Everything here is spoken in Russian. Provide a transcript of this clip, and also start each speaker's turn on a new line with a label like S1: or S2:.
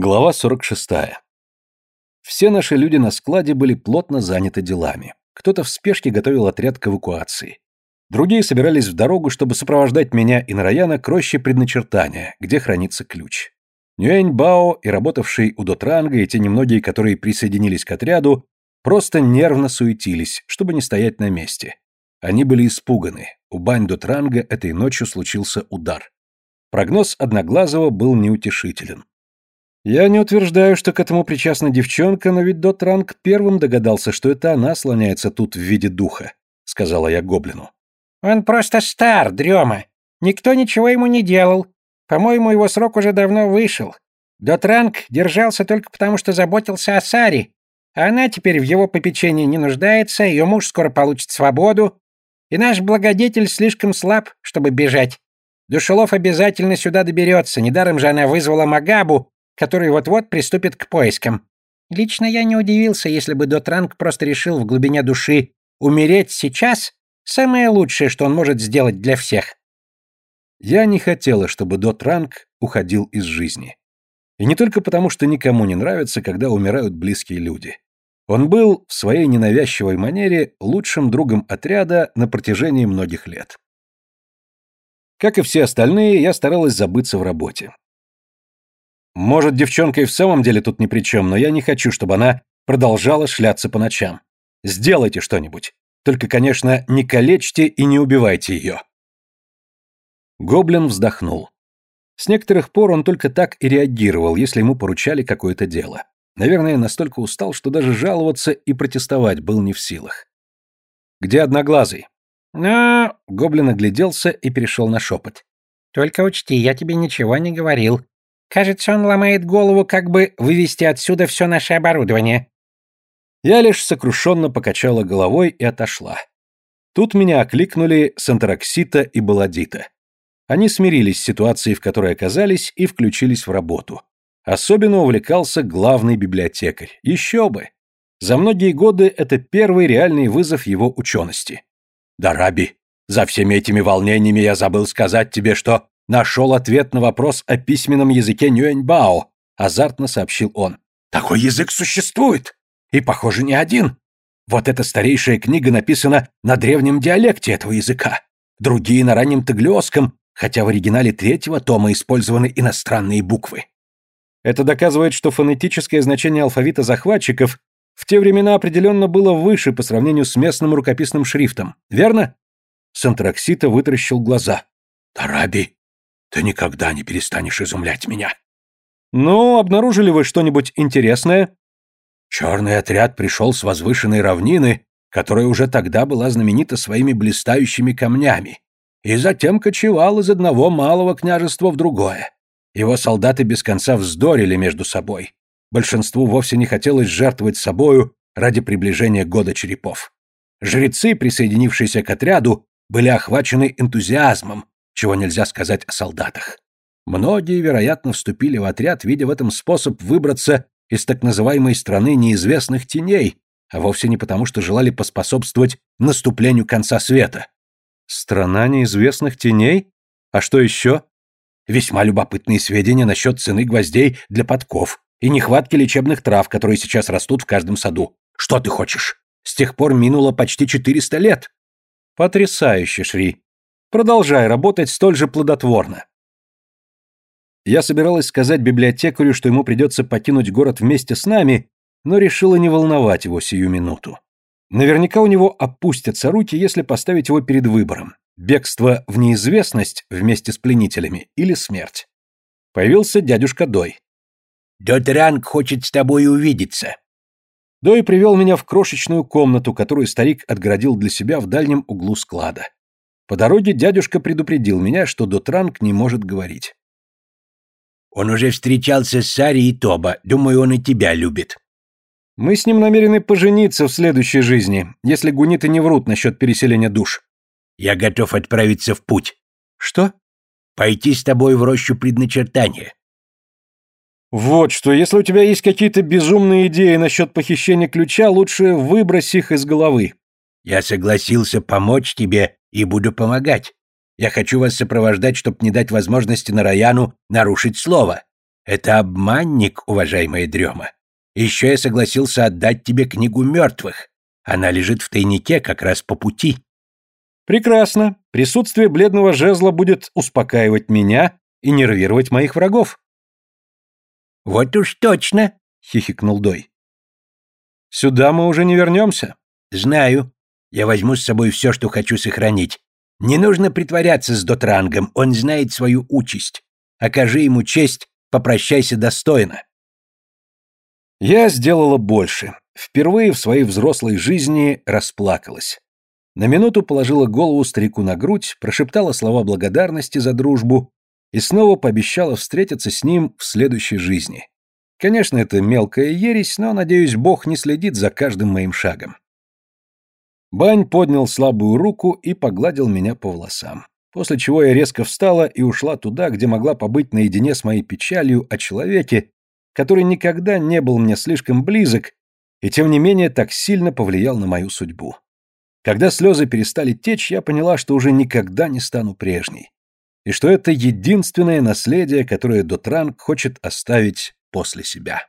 S1: Глава 46. Все наши люди на складе были плотно заняты делами. Кто-то в спешке готовил отряд к эвакуации. Другие собирались в дорогу, чтобы сопровождать меня и Нараяна к роще предначертания, где хранится ключ. Нюэнь Бао и работавший у Дотранга, и те немногие, которые присоединились к отряду, просто нервно суетились, чтобы не стоять на месте. Они были испуганы. У Бань Дотранга этой ночью случился удар. Прогноз Одноглазого был неутешителен. Я не утверждаю, что к этому причастна девчонка, но ведь Дотранг первым догадался, что это она слоняется тут в виде духа, сказала я гоблину.
S2: Он просто стар, дрема. Никто ничего ему не делал. По-моему, его срок уже давно вышел. Дотранг держался только потому, что заботился о Саре. А она теперь в его попечении не нуждается, ее муж скоро получит свободу. И наш благодетель слишком слаб, чтобы бежать. Душелов обязательно сюда доберется, недаром же она вызвала Магабу, который вот-вот приступит к поискам. Лично я не удивился, если бы Дотранг просто решил в глубине души умереть сейчас — самое лучшее, что он может сделать для всех.
S1: Я не хотела, чтобы Дотранг уходил из жизни. И не только потому, что никому не нравится, когда умирают близкие люди. Он был в своей ненавязчивой манере лучшим другом отряда на протяжении многих лет. Как и все остальные, я старалась забыться в работе. Может, девчонка и в самом деле тут ни при чем, но я не хочу, чтобы она продолжала шляться по ночам. Сделайте что-нибудь. Только, конечно, не калечьте и не убивайте ее. Гоблин вздохнул. С некоторых пор он только так и реагировал, если ему поручали какое-то дело. Наверное, настолько устал, что даже жаловаться и протестовать был не в силах. «Где Одноглазый?»
S2: «Ну...»
S1: — Гоблин огляделся и перешел на шепот.
S2: «Только учти, я тебе ничего не говорил. Кажется, он ломает голову, как бы вывести отсюда все наше оборудование.
S1: Я лишь сокрушенно покачала головой и отошла. Тут меня окликнули Сантраксита и Баладита. Они смирились с ситуацией, в которой оказались, и включились в работу. Особенно увлекался главный библиотекарь. Еще бы! За многие годы это первый реальный вызов его учености. «Да, Раби, за всеми этими волнениями я забыл сказать тебе, что Нашел ответ на вопрос о письменном языке Нюэньбао, азартно сообщил он. Такой язык существует. И, похоже, не один. Вот эта старейшая книга написана на древнем диалекте этого языка. Другие на раннем таглиосском, хотя в оригинале третьего тома использованы иностранные буквы. Это доказывает, что фонетическое значение алфавита захватчиков в те времена определенно было выше по сравнению с местным рукописным шрифтом, верно? Сантраксита вытаращил глаза. «Тараби, ты никогда не перестанешь изумлять меня. Ну, обнаружили вы что-нибудь интересное? Черный отряд пришел с возвышенной равнины, которая уже тогда была знаменита своими блистающими камнями, и затем кочевал из одного малого княжества в другое. Его солдаты без конца вздорили между собой. Большинству вовсе не хотелось жертвовать собою ради приближения года черепов. Жрецы, присоединившиеся к отряду, были охвачены энтузиазмом, чего нельзя сказать о солдатах. Многие, вероятно, вступили в отряд, видя в этом способ выбраться из так называемой страны неизвестных теней, а вовсе не потому, что желали поспособствовать наступлению конца света. Страна неизвестных теней? А что еще? Весьма любопытные сведения насчет цены гвоздей для подков и нехватки лечебных трав, которые сейчас растут в каждом саду. Что ты хочешь? С тех пор минуло почти 400 лет. Потрясающе, Шри. Продолжай работать столь же плодотворно. Я собиралась сказать библиотекарю, что ему придется покинуть город вместе с нами, но решила не волновать его сию минуту. Наверняка у него опустятся руки, если поставить его перед выбором. Бегство в неизвестность вместе с пленителями или смерть. Появился дядюшка Дой.
S3: «Дотранг хочет с тобой увидеться».
S1: Дой привел меня в крошечную комнату, которую старик отгородил для себя в дальнем углу склада. По дороге дядюшка предупредил меня, что Дотранг не может говорить.
S3: «Он уже встречался с Сари и Тоба. Думаю, он и тебя любит».
S1: «Мы с ним намерены пожениться в следующей жизни, если гуниты не врут насчет переселения душ».
S3: «Я готов отправиться в путь».
S1: «Что?»
S3: «Пойти с тобой в рощу предначертания».
S1: «Вот что, если у тебя есть какие-то безумные идеи насчет похищения ключа, лучше выбрось их из головы».
S3: «Я согласился помочь тебе и буду помогать. Я хочу вас сопровождать, чтобы не дать возможности Нараяну нарушить слово. Это обманник, уважаемая дрема. Еще я согласился отдать тебе книгу мертвых. Она лежит в тайнике как раз по пути.
S1: Прекрасно. Присутствие бледного жезла будет успокаивать меня и нервировать моих врагов.
S3: Вот уж точно,
S1: хихикнул Дой. Сюда мы уже не вернемся.
S3: Знаю. Я возьму с собой все, что хочу сохранить. Не нужно притворяться с Дотрангом, он знает свою участь. Окажи ему честь, попрощайся достойно.
S1: Я сделала больше. Впервые в своей взрослой жизни расплакалась. На минуту положила голову старику на грудь, прошептала слова благодарности за дружбу и снова пообещала встретиться с ним в следующей жизни. Конечно, это мелкая ересь, но, надеюсь, Бог не следит за каждым моим шагом. Бань поднял слабую руку и погладил меня по волосам. После чего я резко встала и ушла туда, где могла побыть наедине с моей печалью о человеке, который никогда не был мне слишком близок и тем не менее так сильно повлиял на мою судьбу. Когда слезы перестали течь, я поняла, что уже никогда не стану прежней, и что это единственное наследие, которое Дотранг хочет оставить после себя.